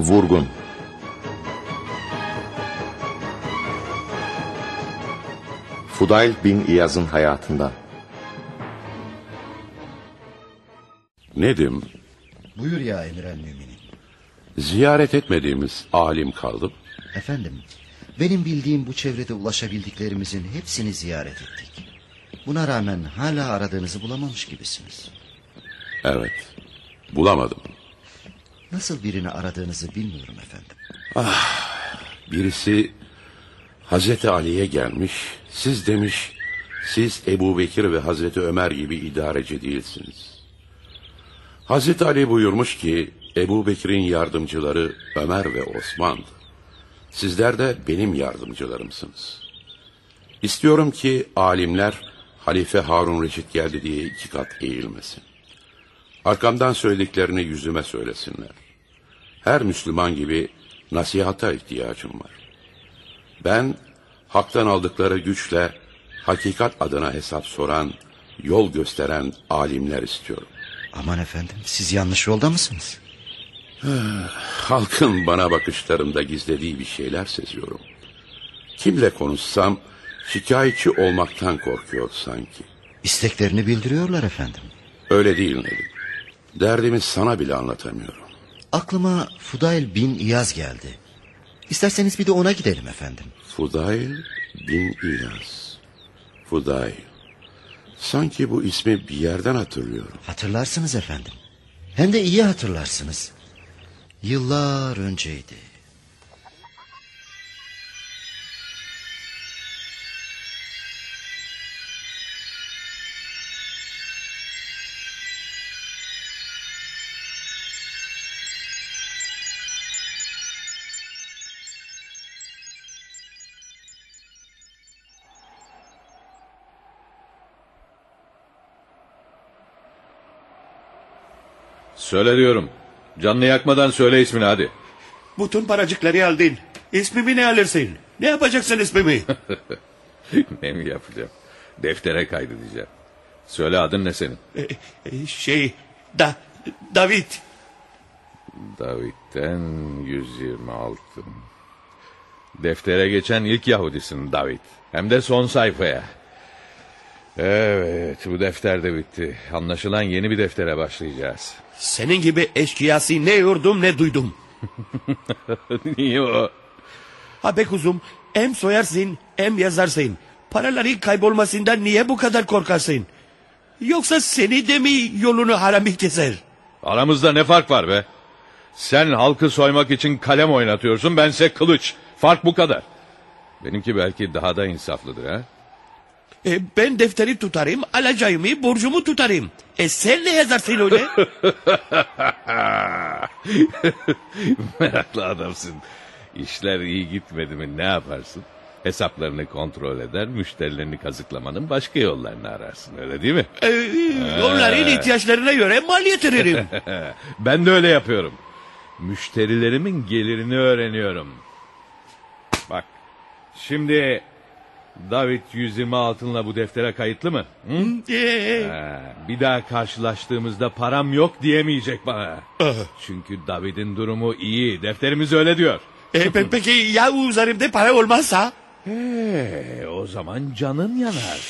Vurgun Fudayl bin İyaz'ın hayatından Nedim, Buyur ya emir el müminin. ziyaret etmediğimiz alim kaldı. Efendim, benim bildiğim bu çevrede ulaşabildiklerimizin hepsini ziyaret ettik. Buna rağmen hala aradığınızı bulamamış gibisiniz. Evet, bulamadım. Nasıl birini aradığınızı bilmiyorum efendim. Birisi Hazreti Ali'ye gelmiş, siz demiş, siz Ebu Bekir ve Hazreti Ömer gibi idareci değilsiniz. Hazreti Ali buyurmuş ki, Ebu Bekir'in yardımcıları Ömer ve Osman'dı. Sizler de benim yardımcılarımsınız. İstiyorum ki alimler Halife Harun Reşit geldi diye iki kat eğilmesin. Arkamdan söylediklerini yüzüme söylesinler. Her Müslüman gibi nasihata ihtiyacım var. Ben haktan aldıkları güçle hakikat adına hesap soran, yol gösteren alimler istiyorum. Aman efendim, siz yanlış yolda mısınız? Halkın bana bakışlarında gizlediği bir şeyler seziyorum. Kimle konuşsam şikayetçi olmaktan korkuyor sanki. İsteklerini bildiriyorlar efendim. Öyle değil Nedim. Derdimi sana bile anlatamıyorum. Aklıma Fudayl bin İyaz geldi. İsterseniz bir de ona gidelim efendim. Fudayl bin İyaz. Fudayl. Sanki bu ismi bir yerden hatırlıyorum. Hatırlarsınız efendim. Hem de iyi hatırlarsınız. Yıllar önceydi. Söyle diyorum. Canını yakmadan söyle ismini hadi. Bütün paracıkları aldın. İsmimi ne alırsın? Ne yapacaksın ismimi? ne mi yapacağım? Deftere kaydedeceğim. Söyle adın ne senin? E, e, şey, da, David. David'den 126. Deftere geçen ilk Yahudisin David. Hem de son sayfaya. Evet bu defter de bitti. Anlaşılan yeni bir deftere başlayacağız. Senin gibi eşkıyası ne yordum ne duydum. Niye o? Ha be kuzum, hem soyarsın hem yazarsın. Paraların kaybolmasından niye bu kadar korkarsın? Yoksa seni de mi yolunu harami keser? Aramızda ne fark var be? Sen halkı soymak için kalem oynatıyorsun bense kılıç. Fark bu kadar. Benimki belki daha da insaflıdır ha. E, ben defteri tutarım, alacağımı, borcumu tutarım. E sen ne yazarsın öyle? Meraklı adamsın. İşler iyi gitmedi mi ne yaparsın? Hesaplarını kontrol eder, müşterilerini kazıklamanın başka yollarını ararsın öyle değil mi? e, onların ihtiyaçlarına göre mal yatırırım. ben de öyle yapıyorum. Müşterilerimin gelirini öğreniyorum. Bak şimdi David 120 altınla bu deftere kayıtlı mı? Hı? E, Ha, bir daha karşılaştığımızda param yok diyemeyecek bana. Çünkü David'in durumu iyi. Defterimiz öyle diyor. e, pe- peki ya üzerimde para olmazsa? Ee, o zaman canın yanar.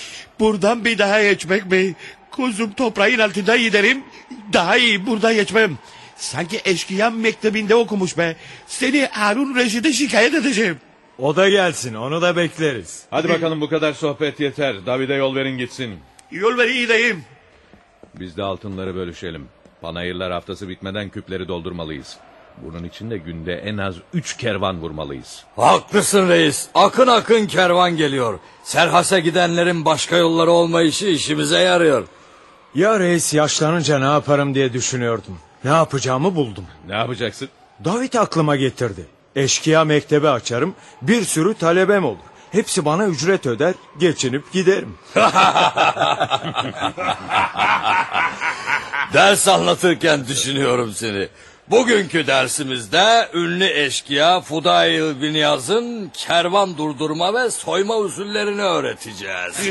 Buradan bir daha geçmek mi? Kuzum toprağın altında giderim. Daha iyi burada geçmem. Sanki eşkıya mektebinde okumuş be. Seni Harun Reşit'e şikayet edeceğim. O da gelsin onu da bekleriz. Hadi bakalım bu kadar sohbet yeter. David'e yol verin gitsin. Yol ver gideyim. Biz de altınları bölüşelim. Panayırlar haftası bitmeden küpleri doldurmalıyız. Bunun için de günde en az üç kervan vurmalıyız. Haklısın reis. Akın akın kervan geliyor. Serhas'a gidenlerin başka yolları olmayışı işimize yarıyor. Ya reis yaşlanınca ne yaparım diye düşünüyordum. Ne yapacağımı buldum. Ne yapacaksın? David aklıma getirdi. Eşkıya mektebi açarım, bir sürü talebem olur. Hepsi bana ücret öder, geçinip giderim. Ders anlatırken düşünüyorum seni. Bugünkü dersimizde ünlü eşkıya Fudayl bin Yaz'ın kervan durdurma ve soyma usullerini öğreteceğiz.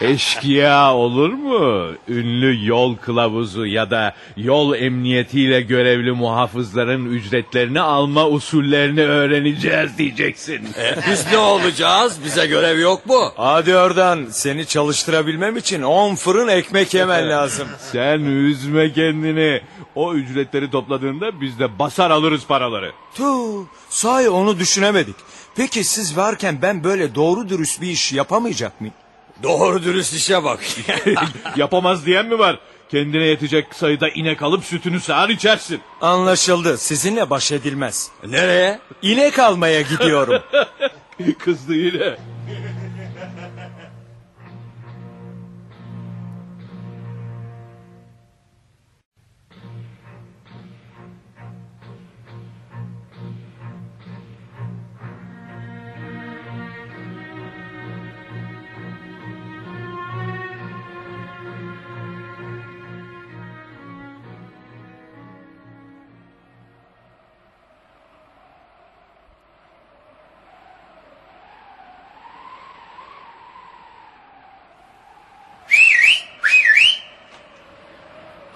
Eşkıya olur mu? Ünlü yol kılavuzu ya da yol emniyetiyle görevli muhafızların ücretlerini alma usullerini öğreneceğiz diyeceksin. E, Biz ne olacağız? Bize görev yok mu? Hadi oradan seni çalıştırabilmem için 10 fırın ekmek yemen lazım. Sen üzme kendini. O ücretleri topladığında biz de basar alırız paraları. Tuh, sahi onu düşünemedik. Peki siz varken ben böyle doğru dürüst bir iş yapamayacak mıyım? Doğru dürüst işe bak. Yapamaz diyen mi var? Kendine yetecek sayıda inek alıp sütünü sağar içersin. Anlaşıldı. Sizinle baş edilmez. Nereye? İnek almaya gidiyorum. Kızdı yine.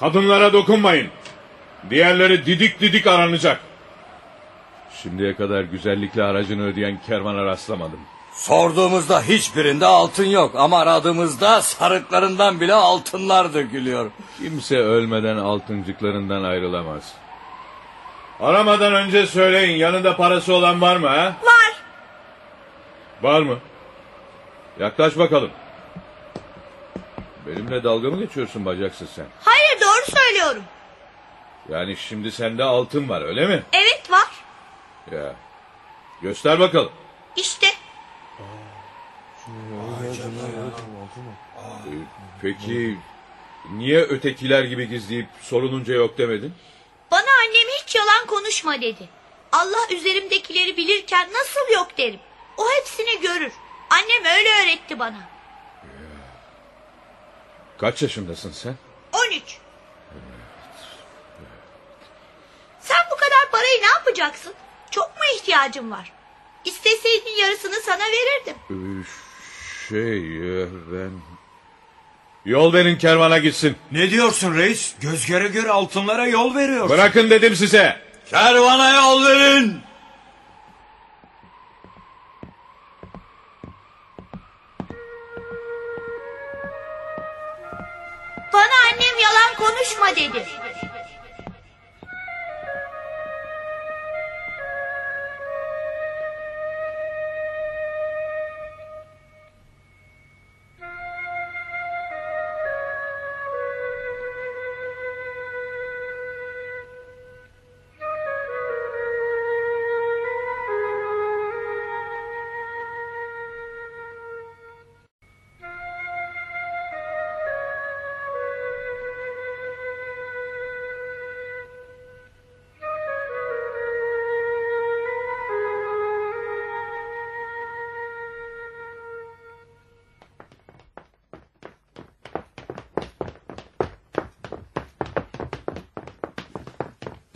Kadınlara dokunmayın. Diğerleri didik didik aranacak. Şimdiye kadar güzellikle aracını ödeyen kervana rastlamadım. Sorduğumuzda hiçbirinde altın yok ama aradığımızda sarıklarından bile altınlar dökülüyor. Kimse ölmeden altıncıklarından ayrılamaz. Aramadan önce söyleyin yanında parası olan var mı ha? Var. Var mı? Yaklaş bakalım. Benimle dalga mı geçiyorsun bacaksız sen? Hayır doğru söylüyorum. Yani şimdi sende altın var öyle mi? Evet var. Ya. Göster bakalım. İşte. Peki niye ötekiler gibi gizleyip sorununca yok demedin? Bana annem hiç yalan konuşma dedi. Allah üzerimdekileri bilirken nasıl yok derim. O hepsini görür. Annem öyle öğretti bana. Kaç yaşındasın sen? 13. Sen bu kadar parayı ne yapacaksın? Çok mu ihtiyacın var? İsteseydin yarısını sana verirdim. Ee, Şey e, ben... Yol verin kervana gitsin. ne diyorsun reis? Göz göre göre altınlara yol veriyorsun. Bırakın dedim size. Kervana yol verin. Bana annem yalan konuşma dedi.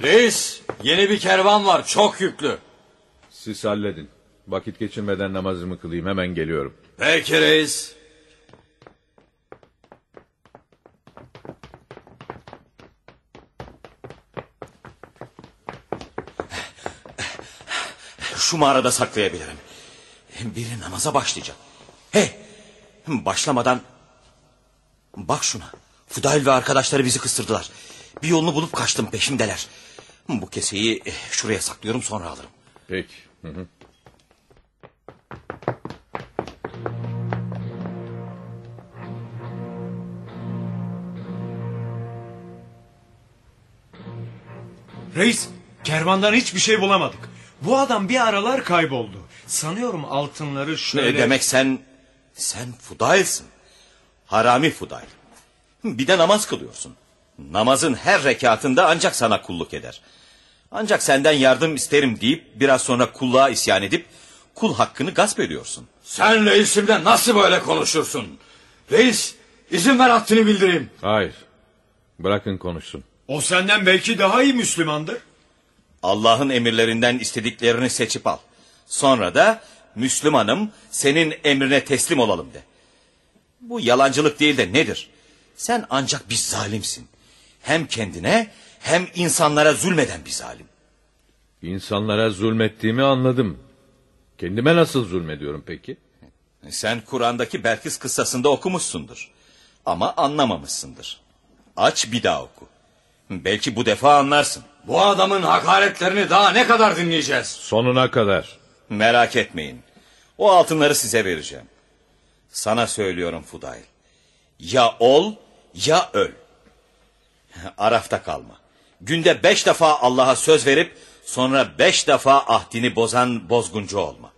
Reis yeni bir kervan var çok yüklü. Siz halledin. Vakit geçirmeden namazımı kılayım hemen geliyorum. Peki reis. Şu mağarada saklayabilirim. Biri namaza başlayacak. Hey! Başlamadan... Bak şuna. Fudayl ve arkadaşları bizi kıstırdılar. Bir yolunu bulup kaçtım peşimdeler. Bu keseyi eh, şuraya saklıyorum sonra alırım. Peki. Hı hı. Reis, kervandan hiçbir şey bulamadık. Bu adam bir aralar kayboldu. Sanıyorum altınları şöyle... Ne demek sen... Sen Fudayl'sın. Harami Fudayl. Bir de namaz kılıyorsun. Namazın her rekatında ancak sana kulluk eder. Ancak senden yardım isterim deyip biraz sonra kulluğa isyan edip kul hakkını gasp ediyorsun. Sen reisimle nasıl böyle konuşursun? Reis izin ver haddini bildireyim. Hayır. Bırakın konuşsun. O senden belki daha iyi Müslümandır. Allah'ın emirlerinden istediklerini seçip al. Sonra da Müslümanım senin emrine teslim olalım de. Bu yalancılık değil de nedir? Sen ancak bir zalimsin. Hem kendine hem insanlara zulmeden bir zalim. İnsanlara zulmettiğimi anladım. Kendime nasıl zulmediyorum peki? Sen Kur'an'daki Belkıs kıssasında okumuşsundur. Ama anlamamışsındır. Aç bir daha oku. Belki bu defa anlarsın. Bu adamın hakaretlerini daha ne kadar dinleyeceğiz? Sonuna kadar. Merak etmeyin. O altınları size vereceğim. Sana söylüyorum Fudayl. Ya ol ya öl. Arafta kalma. Günde beş defa Allah'a söz verip sonra beş defa ahdini bozan bozguncu olma.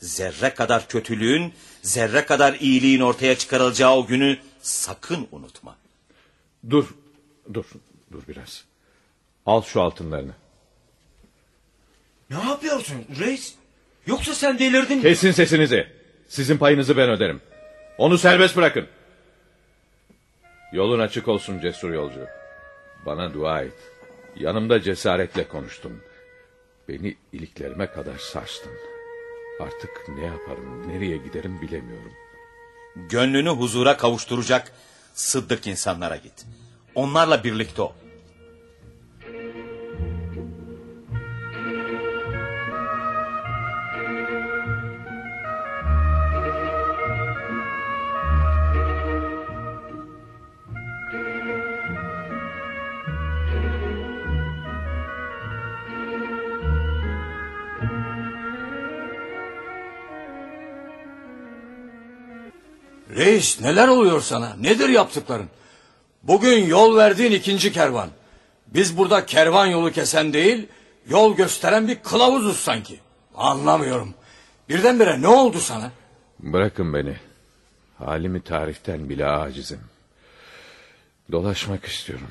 Zerre kadar kötülüğün, zerre kadar iyiliğin ortaya çıkarılacağı o günü sakın unutma. Dur, dur, dur biraz. Al şu altınlarını. Ne yapıyorsun reis? Yoksa sen delirdin mi? Kesin sesinizi. Sizin payınızı ben öderim. Onu serbest bırakın. Yolun açık olsun cesur yolcu. Bana dua et. Yanımda cesaretle konuştun. Beni iliklerime kadar sarstın. Artık ne yaparım, nereye giderim bilemiyorum. Gönlünü huzura kavuşturacak sıddık insanlara git. Onlarla birlikte ol. Reis neler oluyor sana? Nedir yaptıkların? Bugün yol verdiğin ikinci kervan. Biz burada kervan yolu kesen değil, yol gösteren bir kılavuzuz sanki. Anlamıyorum. Birdenbire ne oldu sana? Bırakın beni. Halimi tariften bile acizim. Dolaşmak istiyorum.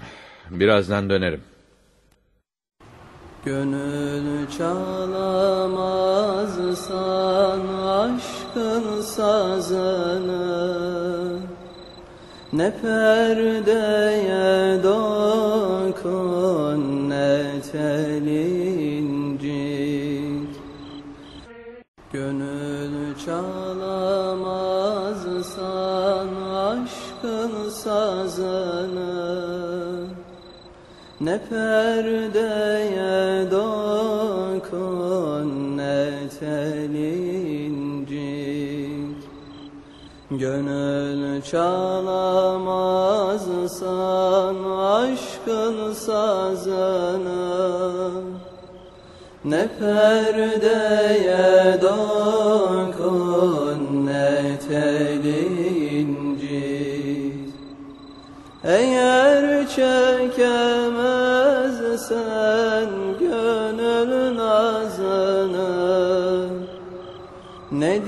Birazdan dönerim. Gönül çalamazsan aşkın sazını Ne perdeye dokun ne tel incit Gönül çalamazsan aşkın sazını ne perdeye dokun ne tel Gönül çalamazsan aşkın sazını. Ne perdeye dokun ne tel incit eğer çekemezsen gönül nazını Ne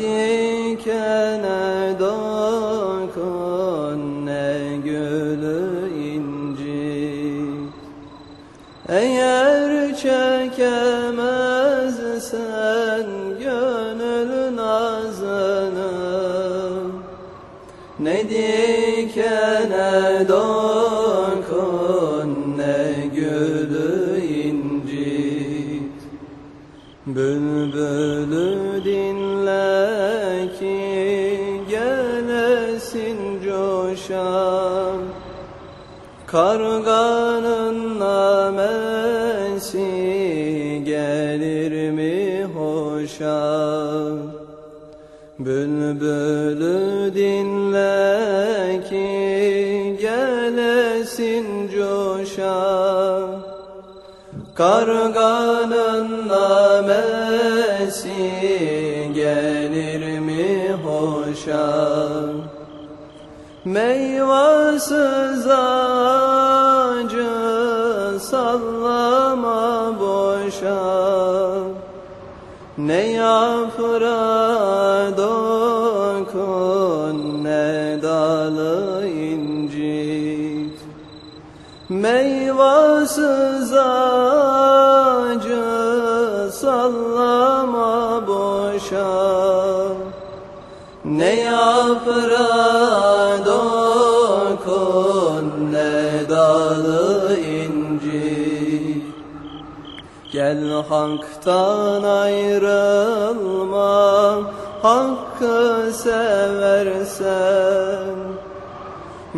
dokun ne gülü incit Bülbülü dinle ki gelesin coşan. Karganın namesi gelir mi hoşa Bülbülü dinle gelesin coşa. Karganın namesi gelir mi hoşa? Meyvasız ağacı sallama boşa. Ne yaprağa dokun ne dalı incit Pervasız acı sallama boşa. Ne yaprağa dokun ne dalı incir. Gel haktan ayrılma Hakkı seversen.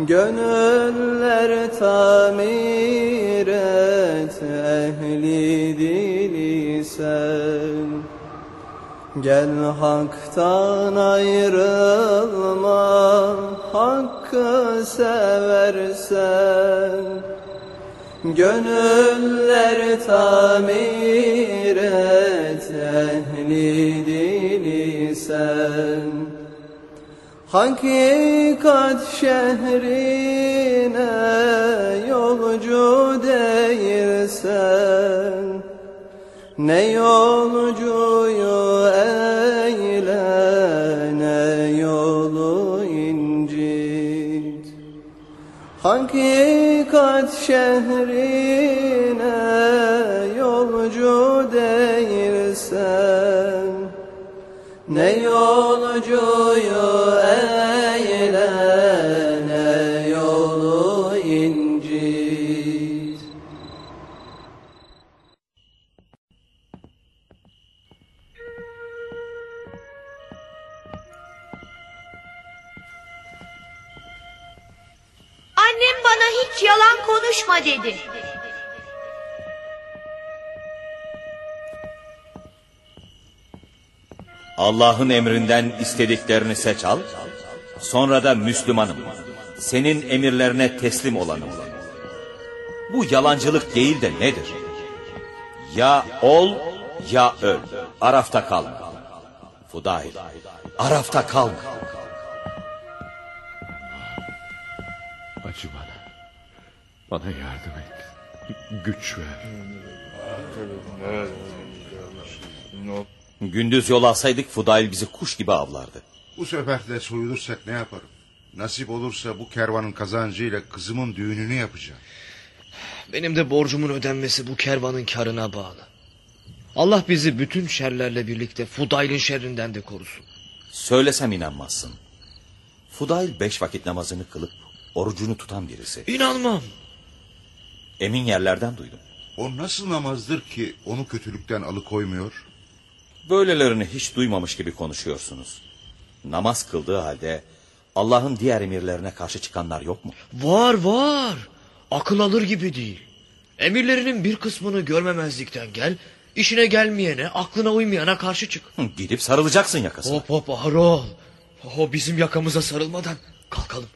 Gönüller tamir et Ehli dili sen. Gel haktan ayrılma Hakkı seversen. Gönüller tamir et Ehli dili sen Hakikat şehrine yolcu değilsen Ne yolcuyu eyle ne yolu incit. Hakikat şehrine yolcu değilsen Ne yolcuyu eyle ne yolu incit Annem bana hiç yalan konuşma dedi. Allah'ın emrinden istediklerini seç al. Sonra da Müslümanım. Senin emirlerine teslim olanım. Bu yalancılık değil de nedir? Ya ol ya öl. Arafta kalma. Fudahil. Arafta kalma. Acı bana. Bana yardım et. Güç ver. Gündüz yol alsaydık Fudail bizi kuş gibi avlardı. Bu sefer de soyulursak ne yaparım? Nasip olursa bu kervanın kazancıyla kızımın düğününü yapacağım. Benim de borcumun ödenmesi bu kervanın karına bağlı. Allah bizi bütün şerlerle birlikte Fudail'in şerrinden de korusun. Söylesem inanmazsın. Fudail beş vakit namazını kılıp orucunu tutan birisi. İnanmam. Emin yerlerden duydum. O nasıl namazdır ki onu kötülükten alıkoymuyor? Böylelerini hiç duymamış gibi konuşuyorsunuz. Namaz kıldığı halde Allah'ın diğer emirlerine karşı çıkanlar yok mu? Var var. Akıl alır gibi değil. Emirlerinin bir kısmını görmemezlikten gel. işine gelmeyene, aklına uymayana karşı çık. Hı, Gidip sarılacaksın yakasına. Hop hop ağır ol. O bizim yakamıza sarılmadan kalkalım.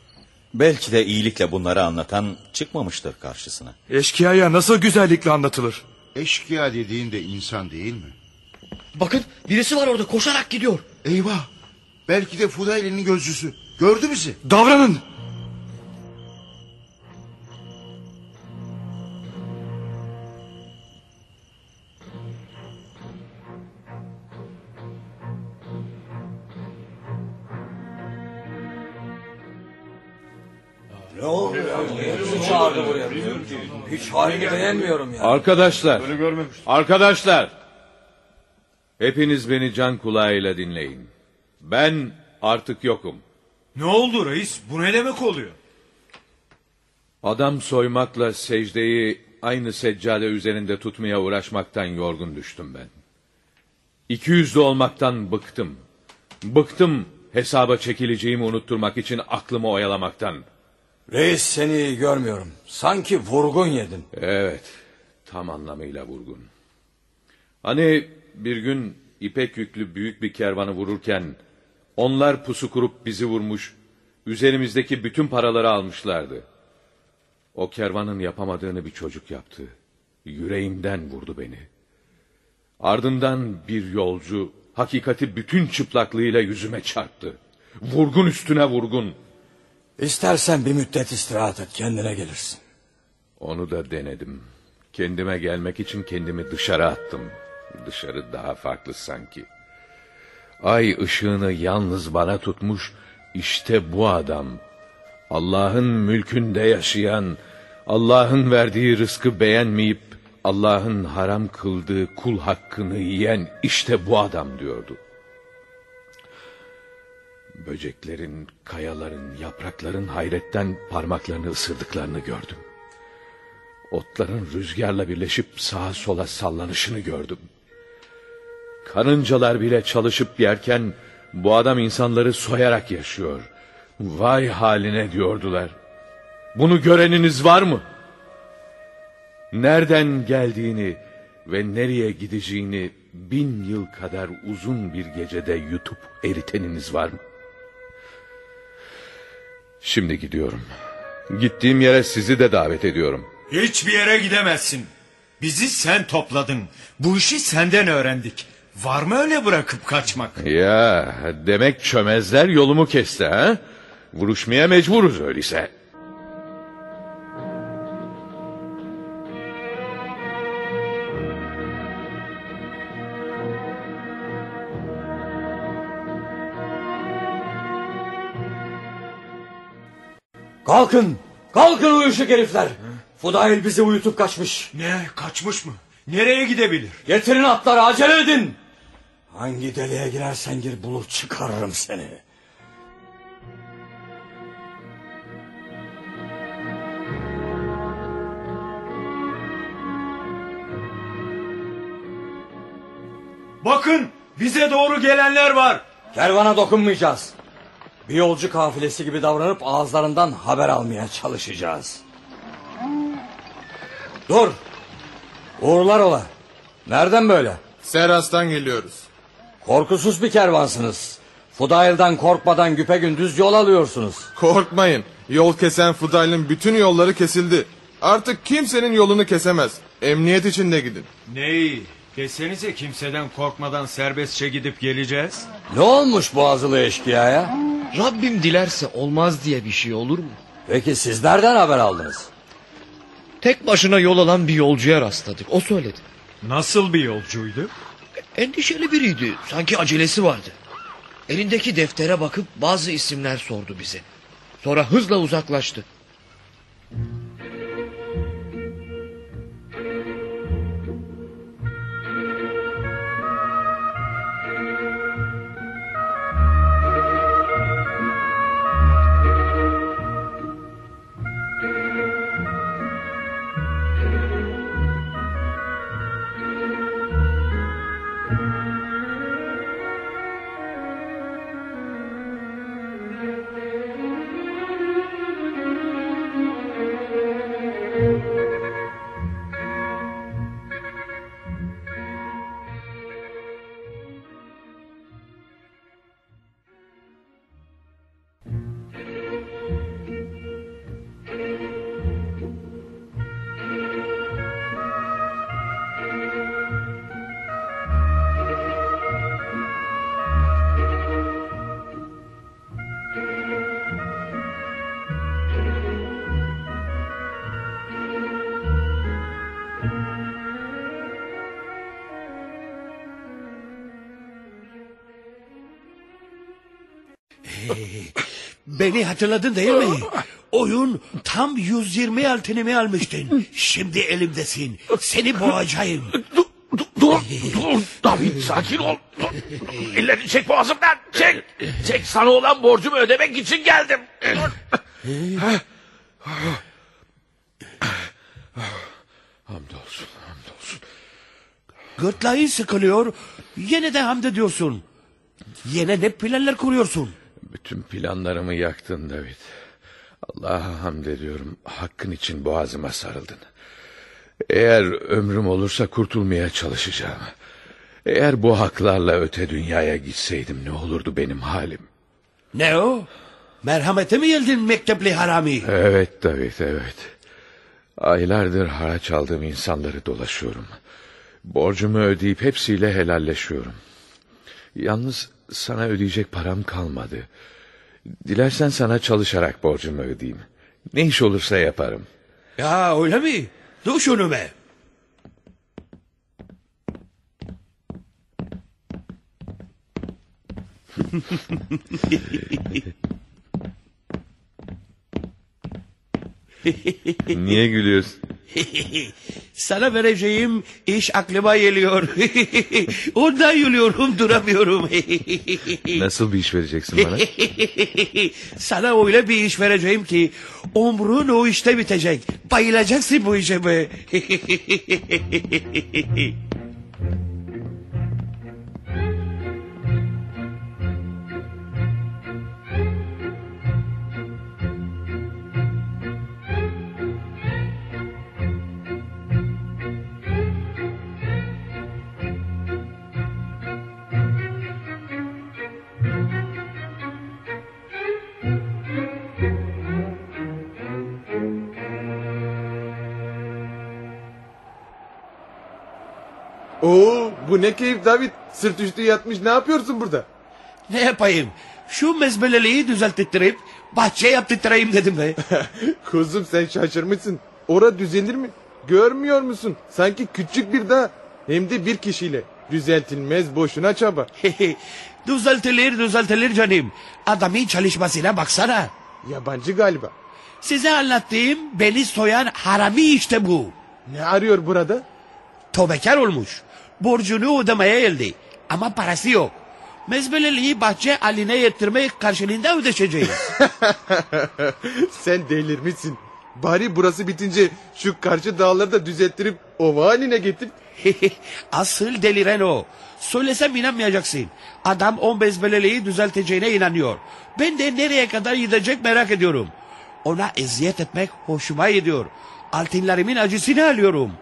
Belki de iyilikle bunları anlatan çıkmamıştır karşısına. Eşkıyaya nasıl güzellikle anlatılır? Eşkıya dediğin de insan değil mi? Bakın birisi var orada koşarak gidiyor. Eyvah! Belki de Fudail'in gözcüsü. Gördü bizi. Davranın. Ne oldu ya? Niye bizi çağırdı buraya? Hiç halini beğenmiyorum ya. Arkadaşlar. Arkadaşlar. Hepiniz beni can kulağıyla dinleyin. Ben artık yokum. Ne oldu reis? Bu ne demek oluyor? Adam soymakla secdeyi aynı seccade üzerinde tutmaya uğraşmaktan yorgun düştüm ben. İki yüzlü olmaktan bıktım. Bıktım hesaba çekileceğimi unutturmak için aklımı oyalamaktan. Reis seni iyi görmüyorum. Sanki vurgun yedin. Evet, tam anlamıyla vurgun. Hani bir gün ipek yüklü büyük bir kervanı vururken onlar pusu kurup bizi vurmuş, üzerimizdeki bütün paraları almışlardı. O kervanın yapamadığını bir çocuk yaptı. Yüreğimden vurdu beni. Ardından bir yolcu hakikati bütün çıplaklığıyla yüzüme çarptı. Vurgun üstüne vurgun. İstersen bir müddet istirahat et kendine gelirsin. Onu da denedim. Kendime gelmek için kendimi dışarı attım. Dışarı daha farklı sanki. Ay ışığını yalnız bana tutmuş işte bu adam. Allah'ın mülkünde yaşayan, Allah'ın verdiği rızkı beğenmeyip Allah'ın haram kıldığı kul hakkını yiyen işte bu adam diyordu. Böceklerin, kayaların, yaprakların hayretten parmaklarını ısırdıklarını gördüm. Otların rüzgarla birleşip sağa sola sallanışını gördüm. Karıncalar bile çalışıp yerken bu adam insanları soyarak yaşıyor. Vay haline diyordular. Bunu göreniniz var mı? Nereden geldiğini ve nereye gideceğini bin yıl kadar uzun bir gecede yutup eriteniniz var mı? Şimdi gidiyorum. Gittiğim yere sizi de davet ediyorum. Hiçbir yere gidemezsin. Bizi sen topladın. Bu işi senden öğrendik. Var mı öyle bırakıp kaçmak? Ya demek çömezler yolumu kesti ha? Vuruşmaya mecburuz öyleyse. Kalkın. Kalkın uyuşuk herifler. Fudail bizi uyutup kaçmış. Ne kaçmış mı? Nereye gidebilir? Getirin atları acele edin. Hangi deliğe girersen gir bulup çıkarırım seni. Bakın bize doğru gelenler var. Kervana dokunmayacağız. Bir yolcu kafilesi gibi davranıp ağızlarından haber almaya çalışacağız. Dur. Uğurlar ola. Nereden böyle? Seras'tan geliyoruz. Korkusuz bir kervansınız. Fudail'den korkmadan güpe gündüz yol alıyorsunuz. Korkmayın. Yol kesen Fudail'in bütün yolları kesildi. Artık kimsenin yolunu kesemez. Emniyet içinde gidin. Neyi? Desenize kimseden korkmadan serbestçe gidip geleceğiz. Ne olmuş boğazılı eşkıyaya? Rabbim dilerse olmaz diye bir şey olur mu? Peki siz nereden haber aldınız? Tek başına yol alan bir yolcuya rastladık. O söyledi. Nasıl bir yolcuydu? Endişeli biriydi. Sanki acelesi vardı. Elindeki deftere bakıp bazı isimler sordu bize. Sonra hızla uzaklaştı. Beni hatırladın değil mi? Oyun tam 120 altınımı almıştın. Şimdi elimdesin. Seni boğacağım. Dur, dur David sakin ol. Dur. Ellerini çek boğazımdan. Çek. Çek sana olan borcumu ödemek için geldim. hamdolsun, hamdolsun. Gırtlağın sıkılıyor. Yine de hamd ediyorsun. Yine ne planlar kuruyorsun? Bütün planlarımı yaktın David. Allah'a hamd ediyorum. Hakkın için boğazıma sarıldın. Eğer ömrüm olursa kurtulmaya çalışacağım. Eğer bu haklarla öte dünyaya gitseydim ne olurdu benim halim? Ne o? Merhamete mi geldin mektepli harami? Evet David evet. Aylardır haraç aldığım insanları dolaşıyorum. Borcumu ödeyip hepsiyle helalleşiyorum. Yalnız sana ödeyecek param kalmadı. Dilersen sana çalışarak borcumu ödeyeyim. Ne iş olursa yaparım. Ya öyle mi? Dur şunu be. Niye gülüyorsun? Sana vereceğim iş aklıma geliyor. Ondan yürüyorum duramıyorum. Nasıl bir iş vereceksin bana? Sana öyle bir iş vereceğim ki umrun o işte bitecek. Bayılacaksın bu işe be. Oo bu ne keyif David. Sırt üstü yatmış ne yapıyorsun burada? ne yapayım? Şu mezbeleliği düzelttirip bahçe yaptırtırayım dedim be. Kuzum sen şaşırmışsın. Ora düzelir mi? Görmüyor musun? Sanki küçük bir dağ. Hem de bir kişiyle. Düzeltilmez boşuna çaba. düzeltilir düzeltilir canım. Adamın çalışmasına baksana. Yabancı galiba. Size anlattığım beni soyan harami işte bu. Ne arıyor burada? Tövbekar olmuş. Borcunu ödemeye geldi. Ama parası yok. Mezbeleliği bahçe haline getirmek karşılığında ödeşeceğiz. Sen delirmişsin. Bari burası bitince şu karşı dağları da düzelttirip ova haline getir. Asıl deliren o. Söylesem inanmayacaksın. Adam on bezbeleliği düzelteceğine inanıyor. Ben de nereye kadar gidecek merak ediyorum. Ona eziyet etmek hoşuma gidiyor. Altınlarımın acısını alıyorum.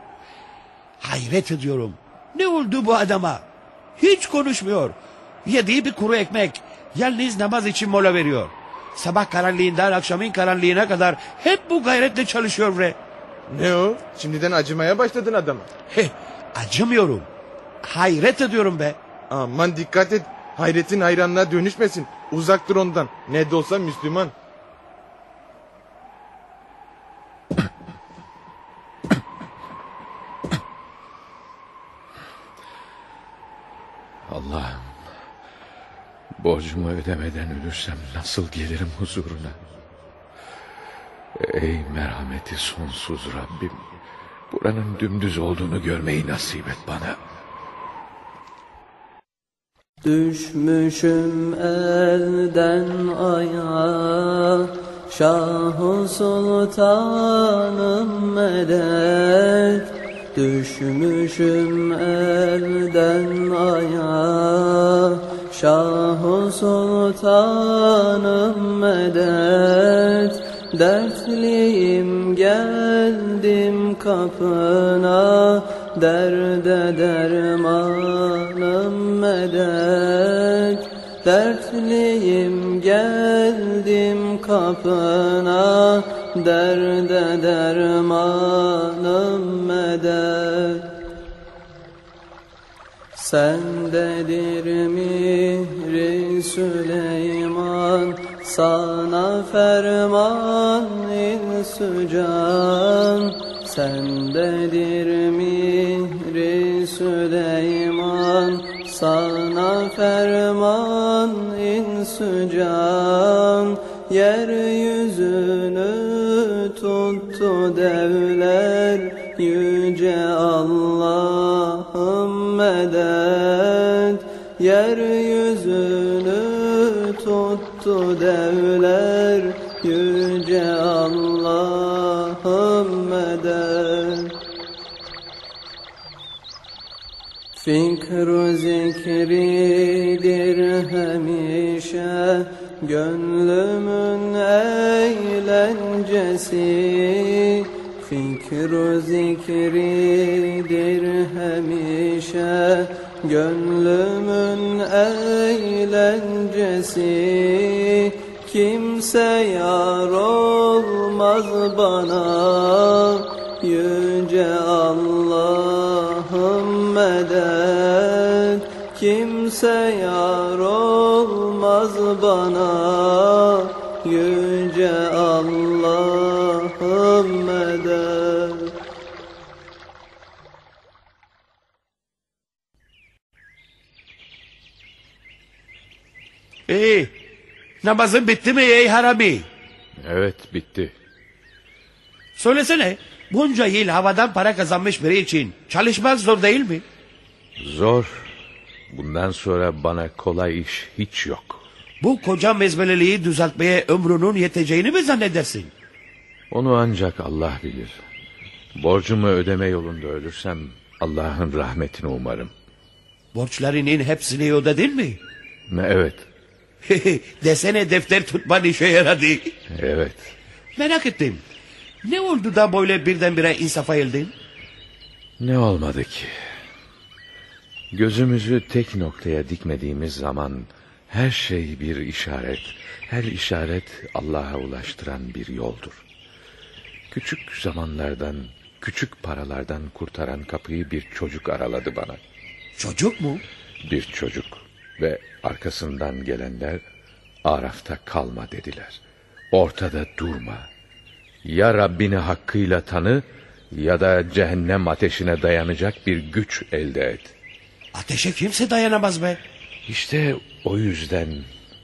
Hayret ediyorum. Ne oldu bu adama? Hiç konuşmuyor. Yediği bir kuru ekmek. Yalnız namaz için mola veriyor. Sabah karanlığından akşamın karanlığına kadar hep bu gayretle çalışıyor ve... Ne o? Şimdiden acımaya başladın adama. Heh, acımıyorum. Hayret ediyorum be. Aman dikkat et. Hayretin hayranlığa dönüşmesin. Uzak dur ondan. Ne de olsa Müslüman. Borcumu ödemeden ölürsem nasıl gelirim huzuruna? Ey merhameti sonsuz Rabbim. Buranın dümdüz olduğunu görmeyi nasip et bana. Düşmüşüm elden aya Şah-ı Sultanım medet Düşmüşüm elden aya Şah-ı Sultanım medet Dertliyim geldim kapına. Derde dermanım medet Dertliyim geldim kapına. Derde dermanım medet Sendedir mihri Süleyman Sana ferman ilsucan Sendedir mihri Süleyman Sana ferman ilsucan Yeryüzünü tuttu devler Yüce Allah'ım medet Yeryüzünü tuttu devler Yüce Allah'ım medet. Fikru zikridir hemişe Gönlümün eğlencesi Fikru zikridir hemişe Gönlümün eğlencesi. Kimse yar olmaz bana Yüce Allah'ım medet. Kimse yar olmaz bana Yüce Ee, namazın bitti mi ey harami? Evet bitti. Söylesene bunca yıl havadan para kazanmış biri için çalışmak zor değil mi? Zor. Bundan sonra bana kolay iş hiç yok. Bu koca mezbeleliği düzeltmeye ömrünün yeteceğini mi zannedersin? Onu ancak Allah bilir. Borcumu ödeme yolunda ölürsem Allah'ın rahmetini umarım. Borçlarının hepsini ödedin mi? Evet, Desene defter tutman işe yaradı. evet. Merak ettim. Ne oldu da böyle birdenbire insafa eldin? Ne olmadı ki? Gözümüzü tek noktaya dikmediğimiz zaman her şey bir işaret, her işaret Allah'a ulaştıran bir yoldur. Küçük zamanlardan, küçük paralardan kurtaran kapıyı bir çocuk araladı bana. Çocuk mu? Bir çocuk ve arkasından gelenler Araf'ta kalma dediler. Ortada durma. Ya Rabbini hakkıyla tanı ya da cehennem ateşine dayanacak bir güç elde et. Ateşe kimse dayanamaz be. İşte o yüzden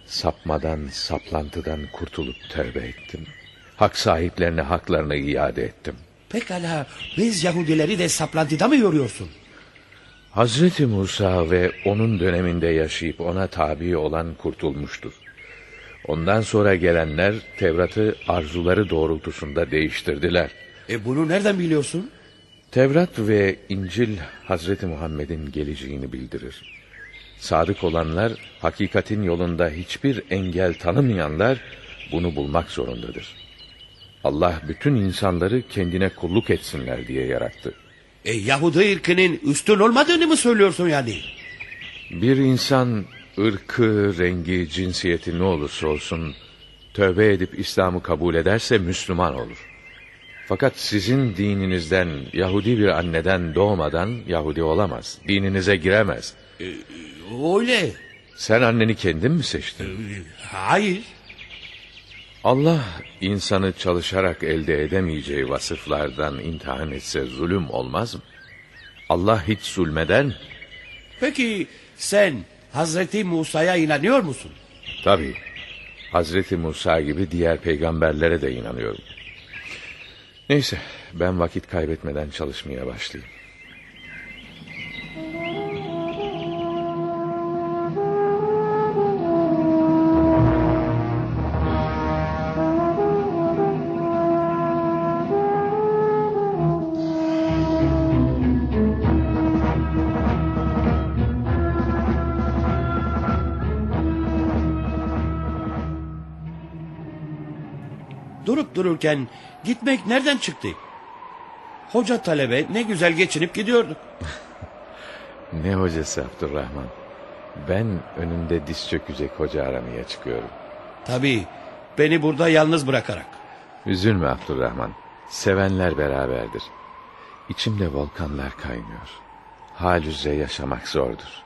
sapmadan, saplantıdan kurtulup tövbe ettim. Hak sahiplerine haklarını iade ettim. Pekala biz Yahudileri de saplantıda mı yoruyorsun? Hazreti Musa ve onun döneminde yaşayıp ona tabi olan kurtulmuştur. Ondan sonra gelenler Tevrat'ı arzuları doğrultusunda değiştirdiler. E bunu nereden biliyorsun? Tevrat ve İncil Hazreti Muhammed'in geleceğini bildirir. Sadık olanlar, hakikatin yolunda hiçbir engel tanımayanlar bunu bulmak zorundadır. Allah bütün insanları kendine kulluk etsinler diye yarattı. E Yahudi ırkının üstün olmadığını mı söylüyorsun yani? Bir insan ırkı, rengi, cinsiyeti ne olursa olsun tövbe edip İslam'ı kabul ederse Müslüman olur. Fakat sizin dininizden Yahudi bir anneden doğmadan Yahudi olamaz. Dininize giremez. Öyle. Sen anneni kendin mi seçtin? Hayır. Allah insanı çalışarak elde edemeyeceği vasıflardan imtihan etse zulüm olmaz mı? Allah hiç zulmeder mi? Peki sen Hazreti Musa'ya inanıyor musun? Tabii. Hazreti Musa gibi diğer peygamberlere de inanıyorum. Neyse ben vakit kaybetmeden çalışmaya başlayayım. Dururken gitmek nereden çıktı? Hoca talebe ne güzel geçinip gidiyorduk. Ne hocası Abdurrahman? Ben önünde diz çökecek hoca aramaya çıkıyorum. Tabii beni burada yalnız bırakarak. Üzülme Abdurrahman. Sevenler beraberdir. İçimde volkanlar kaynıyor. Hal üzere yaşamak zordur.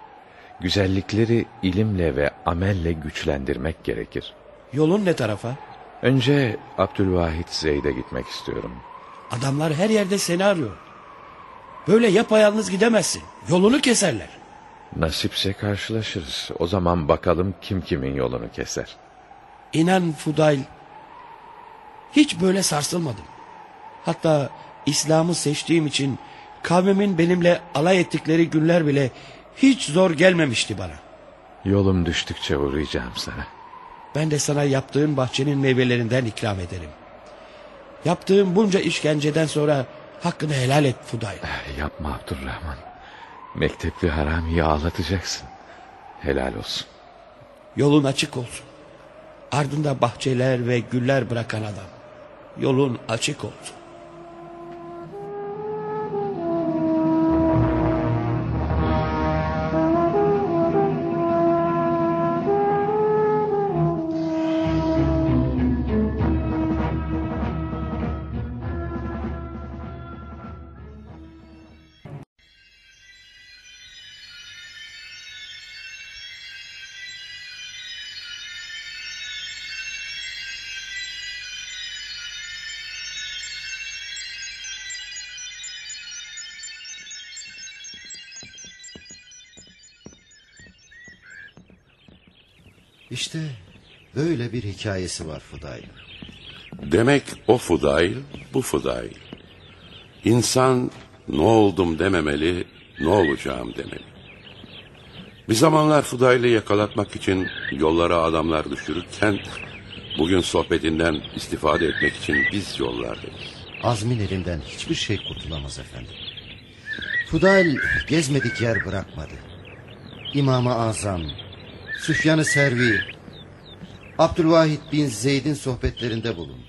Güzellikleri ilimle ve amelle güçlendirmek gerekir. Yolun ne tarafa? Önce Abdülvahit Zeyd'e gitmek istiyorum. Adamlar her yerde seni arıyor. Böyle yapayalnız gidemezsin. Yolunu keserler. Nasipse karşılaşırız. O zaman bakalım kim kimin yolunu keser. İnan Fudayl, hiç böyle sarsılmadım. Hatta İslam'ı seçtiğim için kavmimin benimle alay ettikleri günler bile hiç zor gelmemişti bana. Yolum düştükçe uğrayacağım sana. Ben de sana yaptığın bahçenin meyvelerinden ikram ederim. Yaptığım bunca işkenceden sonra hakkını helal et Fudayl. Yapma Abdurrahman. Mektepli haramiyi ağlatacaksın. Helal olsun. Yolun açık olsun. Ardında bahçeler ve güller bırakan adam. Yolun açık olsun. İşte böyle bir hikayesi var Fudayl. Demek o Fudayl bu Fıdail. İnsan ne oldum dememeli, ne olacağım demeli. Bir zamanlar Fudail'i yakalatmak için yollara adamlar düşürürken... ...bugün sohbetinden istifade etmek için biz yollardayız. Azmin elinden hiçbir şey kurtulamaz efendim. Fudail gezmedik yer bırakmadı. İmam-ı Azam, Süfyan-ı Servi, Abdülvahid bin Zeyd'in sohbetlerinde bulundu.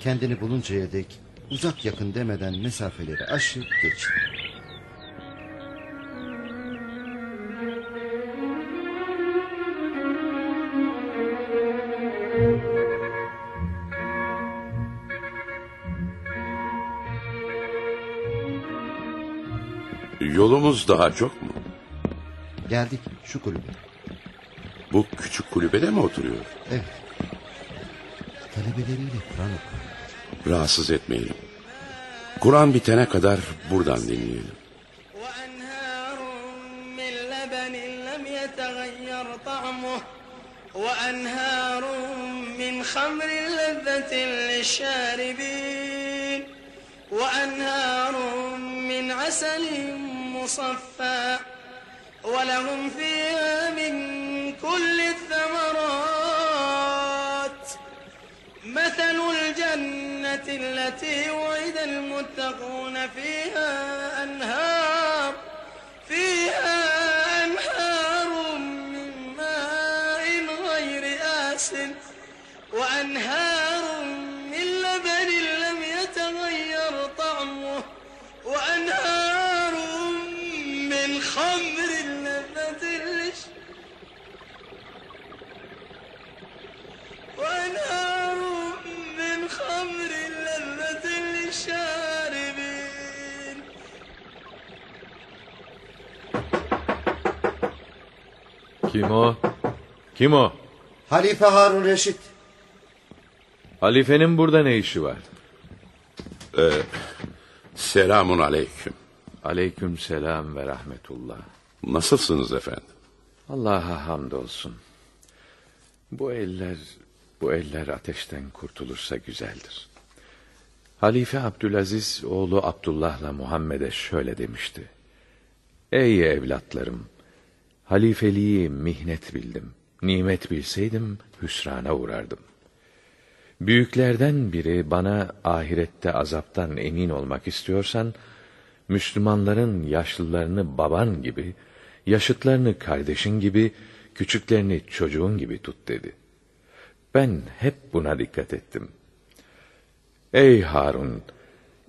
Kendini buluncaya dek uzak yakın demeden mesafeleri aşıp geçti. Yolumuz daha çok mu? Geldik şu kulübe. Bu küçük kulübede mi oturuyor? Evet. Talebeleriyle Kur'an okuyor. Rahatsız etmeyelim. Kur'an bitene kadar buradan dinleyelim. من لبن لم يتغير طعمه وأنهار من خمر لذة للشاربين وأنهار من عسل مصفى ولهم فيها من كل الثمرات. مثل الجنة التي وعد المتقون فيها أنهار فيها أنهار من ماء غير آسن وأنهار من خمر لذة للشاربين Kim o? Kim o? Halife Harun Reşit. Halifenin burada ne işi var? Ee, selamun aleyküm. Aleyküm selam ve rahmetullah. Nasılsınız efendim? Allah'a hamdolsun. Bu eller, bu eller ateşten kurtulursa güzeldir. Halife Abdülaziz oğlu Abdullah'la Muhammed'e şöyle demişti. Ey evlatlarım! Halifeliği mihnet bildim. Nimet bilseydim hüsrana uğrardım. Büyüklerden biri bana ahirette azaptan emin olmak istiyorsan, Müslümanların yaşlılarını baban gibi, yaşıtlarını kardeşin gibi, küçüklerini çocuğun gibi tut dedi. Ben hep buna dikkat ettim. Ey Harun!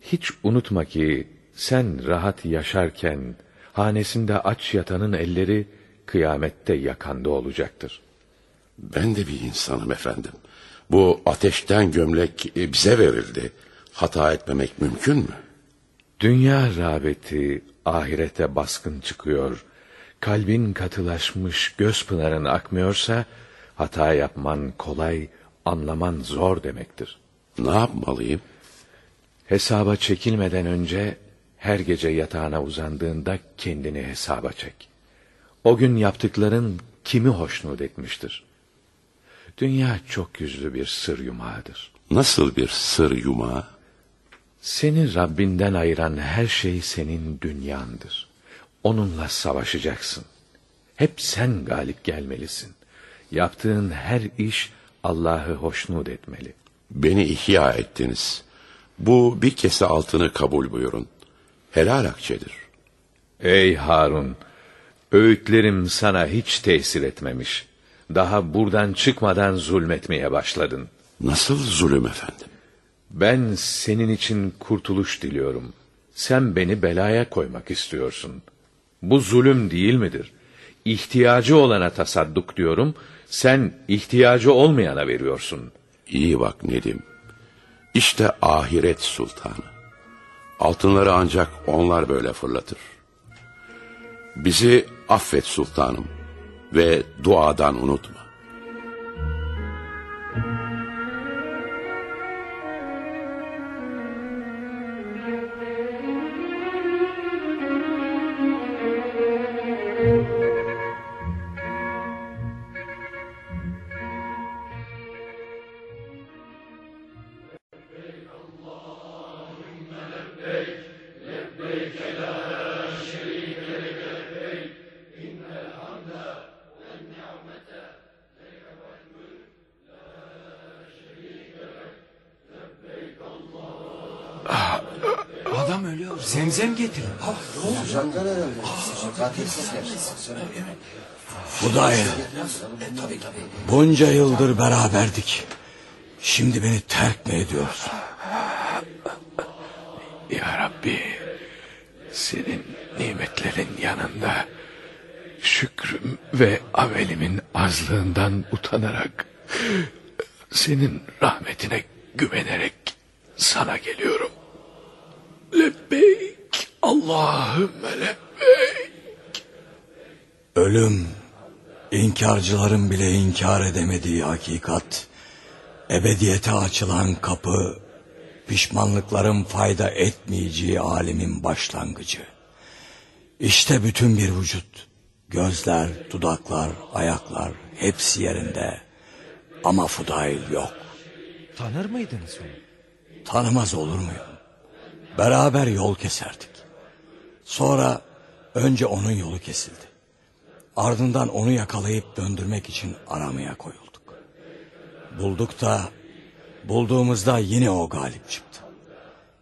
Hiç unutma ki sen rahat yaşarken, hanesinde aç yatanın elleri kıyamette yakanda olacaktır. Ben de bir insanım efendim. Bu ateşten gömlek e, bize verildi. Hata etmemek mümkün mü? Dünya rağbeti ahirete baskın çıkıyor. Kalbin katılaşmış, göz pınarın akmıyorsa hata yapman kolay, anlaman zor demektir. Ne yapmalıyım? Hesaba çekilmeden önce her gece yatağına uzandığında kendini hesaba çek. O gün yaptıkların kimi hoşnut etmiştir? Dünya çok yüzlü bir sır yumağıdır. Nasıl bir sır yumağı? Seni Rabbinden ayıran her şey senin dünyandır. Onunla savaşacaksın. Hep sen galip gelmelisin. Yaptığın her iş Allah'ı hoşnut etmeli. Beni ihya ettiniz. Bu bir kese altını kabul buyurun. Helal akçedir. Ey Harun! Öğütlerim sana hiç tesir etmemiş. Daha buradan çıkmadan zulmetmeye başladın. Nasıl zulüm efendim? Ben senin için kurtuluş diliyorum. Sen beni belaya koymak istiyorsun. Bu zulüm değil midir? İhtiyacı olana tasadduk diyorum, sen ihtiyacı olmayana veriyorsun. İyi bak Nedim. İşte ahiret sultanı. Altınları ancak onlar böyle fırlatır. Bizi affet sultanım ve duadan unutma. Zemzem getirin. Fudail. Bunca yıldır beraberdik. Şimdi beni terk mi ediyorsun? Ya Rabbi senin nimetlerin yanında şükrüm ve amelimin azlığından utanarak senin rahmetine güvenerek sana geliyorum. Lebbeyk Allahümme lebbeyk. Ölüm, inkarcıların bile inkar edemediği hakikat, ebediyete açılan kapı, pişmanlıkların fayda etmeyeceği alemin başlangıcı. İşte bütün bir vücut, gözler, dudaklar, ayaklar hepsi yerinde ama Fudail yok. Tanır mıydınız onu? Tanımaz olur muyum? Beraber yol keserdik. Sonra önce onun yolu kesildi. Ardından onu yakalayıp döndürmek için aramaya koyulduk. Bulduk da bulduğumuzda yine o galip çıktı.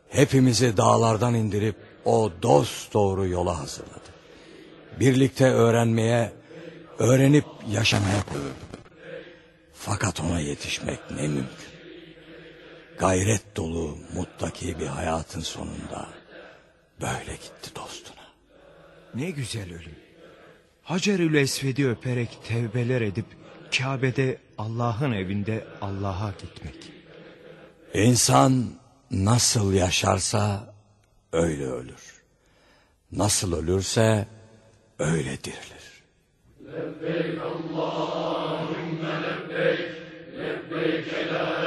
Hepimizi dağlardan indirip o dost doğru yola hazırladı. Birlikte öğrenmeye, öğrenip yaşamaya koyulduk. Fakat ona yetişmek ne mümkün. Gayret dolu, muttaki bir hayatın sonunda Böyle gitti dostuna. Ne güzel ölüm. Hacerül Esved'i öperek tevbeler edip Kabe'de Allah'ın evinde Allah'a gitmek. İnsan nasıl yaşarsa öyle ölür. Nasıl ölürse öyle dirilir. Lebbeyk Allahümme lebbeyk, lebbeyk la